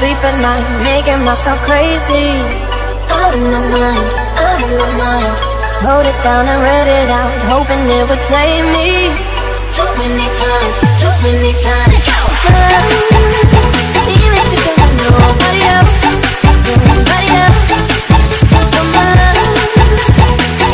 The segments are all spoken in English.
sleep at night, making myself crazy. Out of my mind, out of my mind. Wrote it down and read it out, hoping it would save me. Too many times, too many times. Even thinking of nobody else, nobody else. Your mind,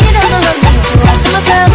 it doesn't let me to myself,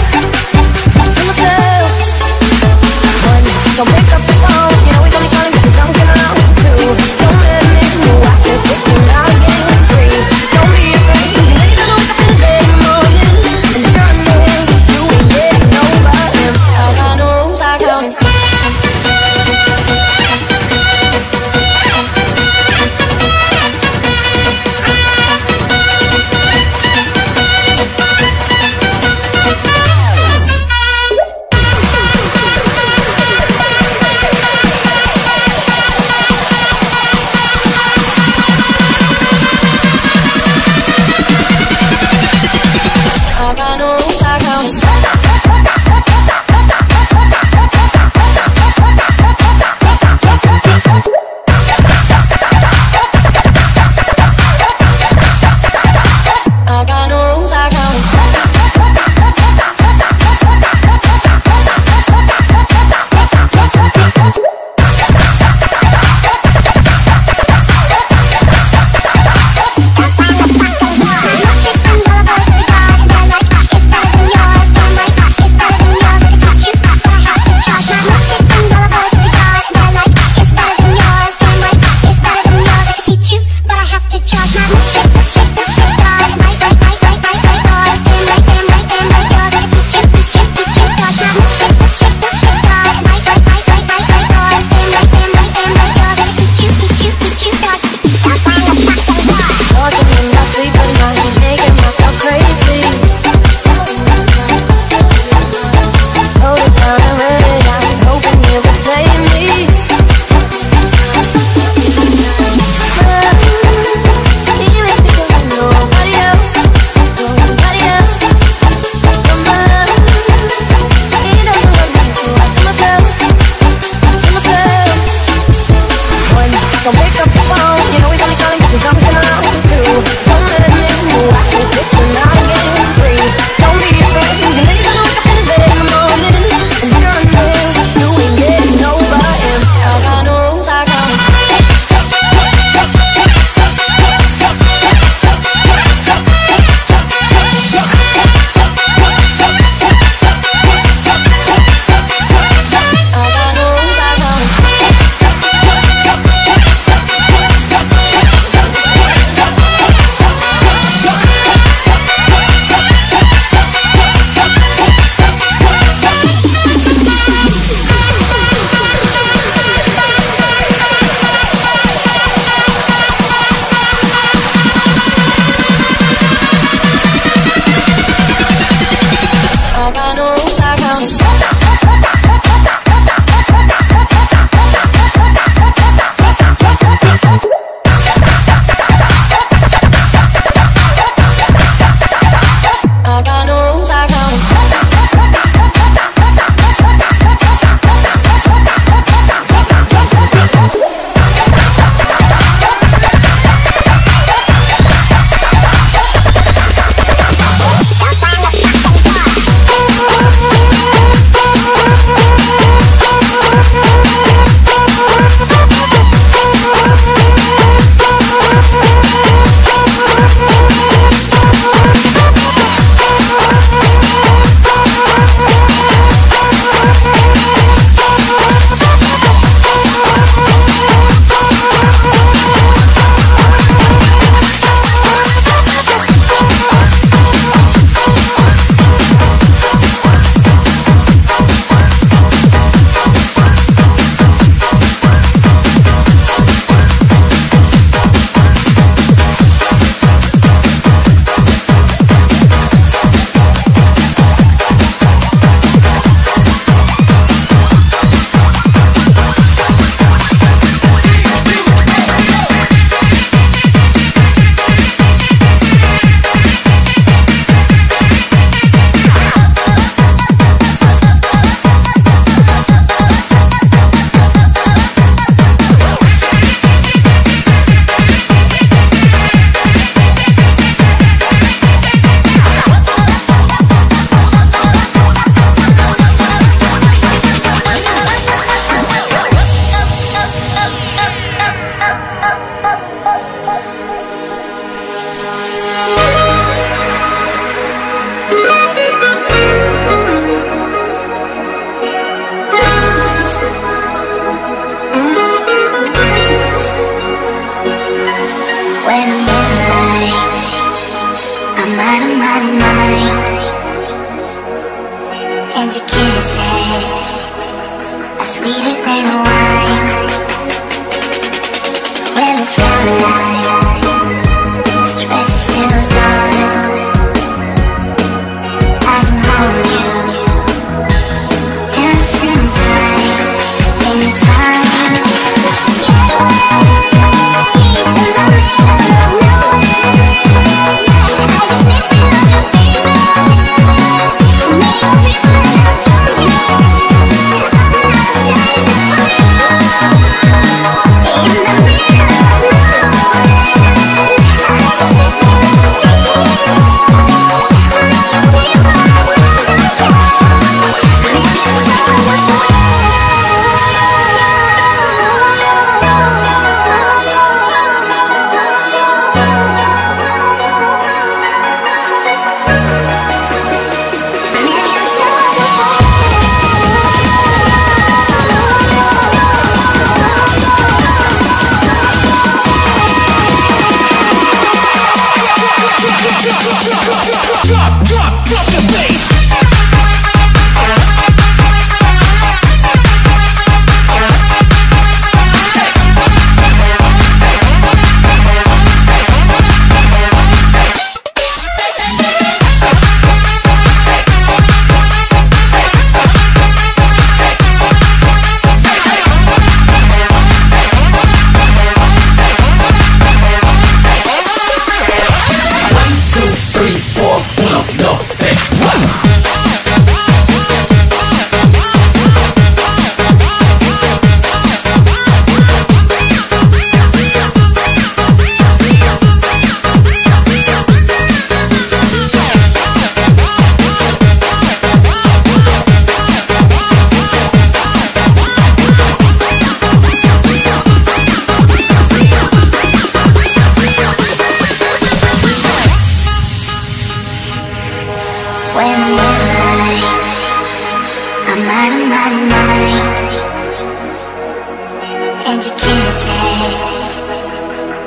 And your kisses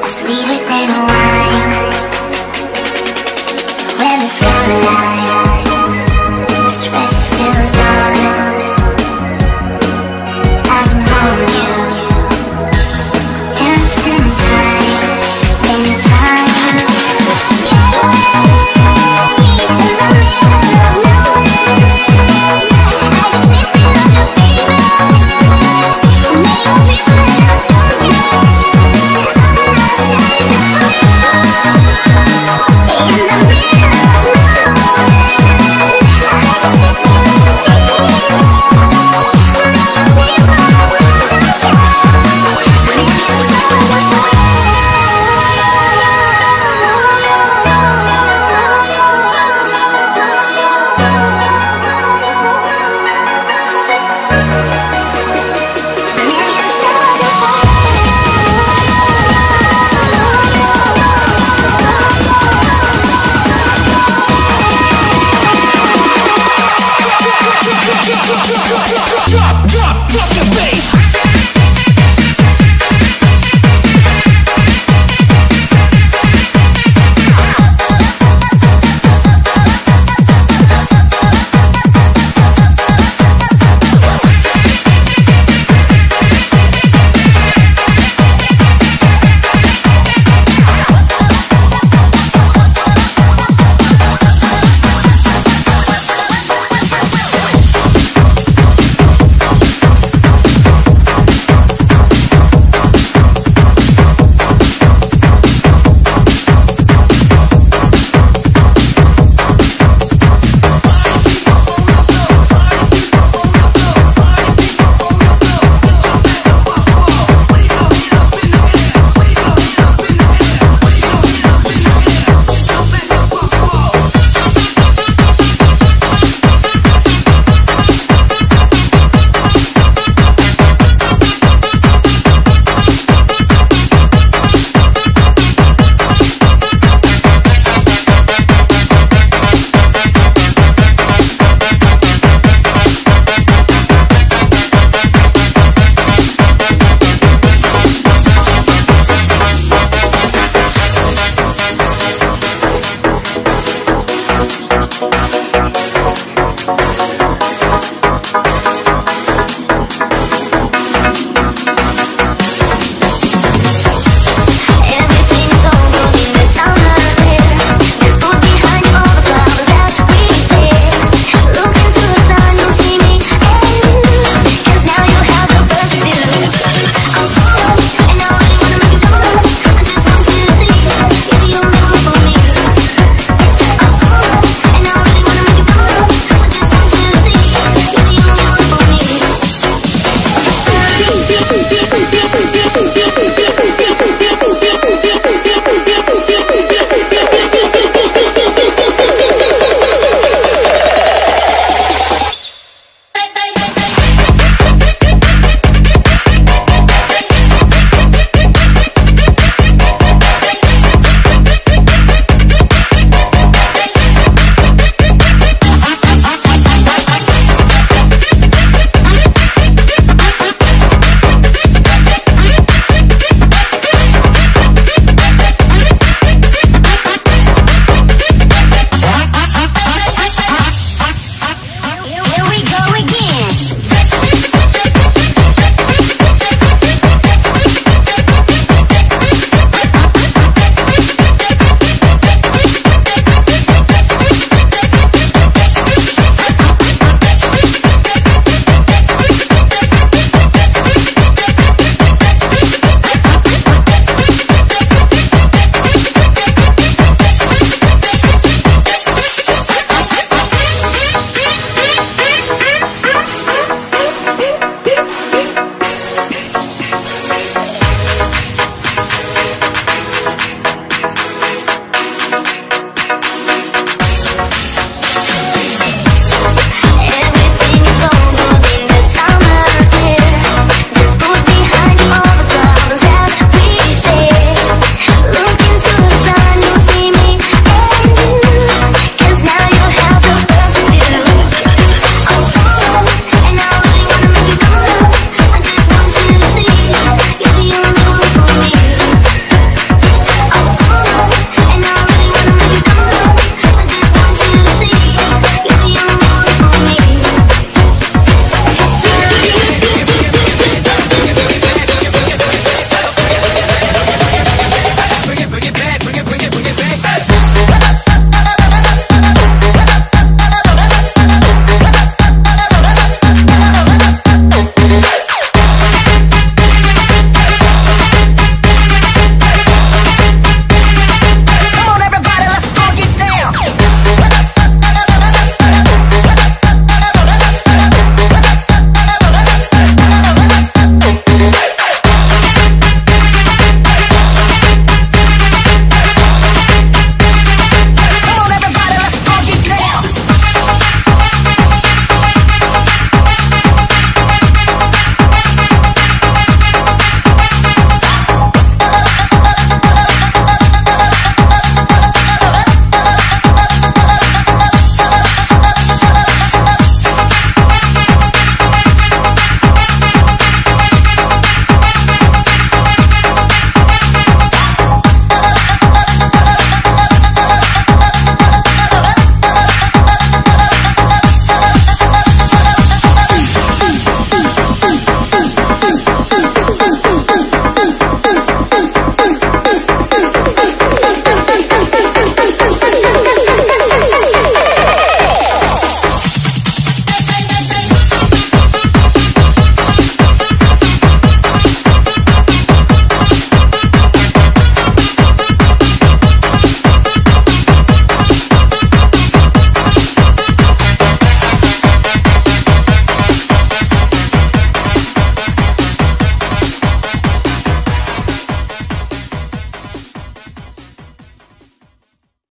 are sweeter than wine.